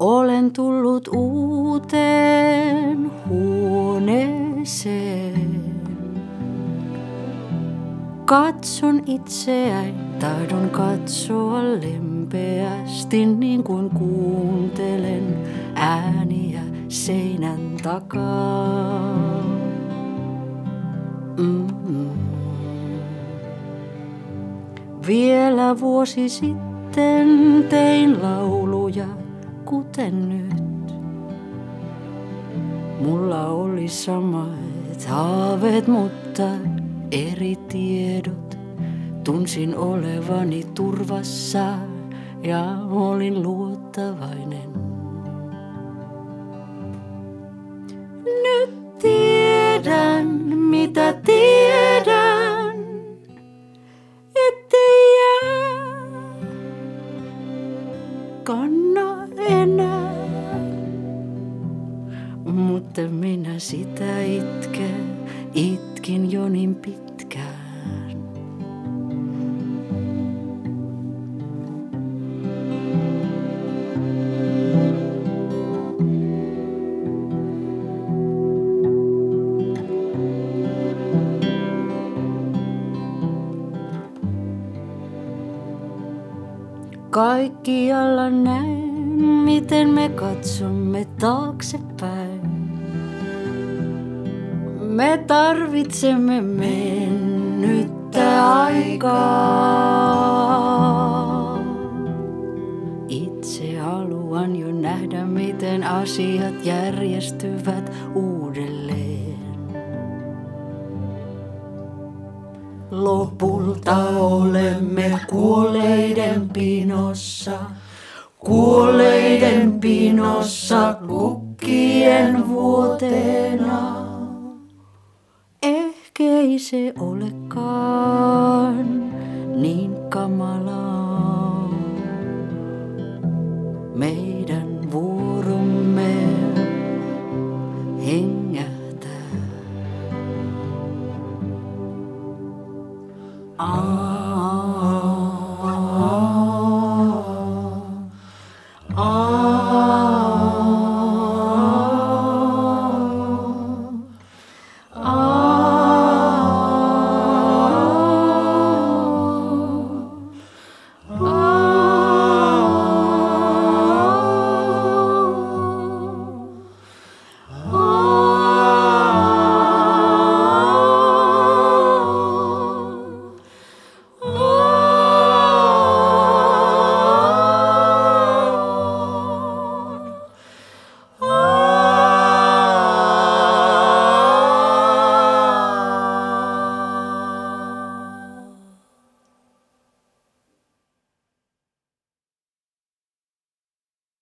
Olen tullut uuteen huoneeseen. Katson itseäni, tahdon katsoa lempeästi niin kuin kuuntelen ääniä seinän takaa. Mm-mm. Vielä vuosi sitten tein lauluja, kuten nyt. Mulla oli samat haaveet, mutta eri tiedot. Tunsin olevani turvassa ja olin luottavainen. Nyt tiedän, mitä tiedän, ettei jää kanna enää. Mutta minä sitä itken, itkin jo niin pitkään. Kaikkialla näen, miten me katsomme taaksepäin. Me tarvitsemme mennyttä aikaa. Itse haluan jo nähdä, miten asiat järjestyvät uudelleen. Lopulta olemme kuolleiden pinossa, kuolleiden pinossa kukkien vuotena. Ehkä ei se olekaan niin kamalaa. Meidän vuoromme hengähtää. God.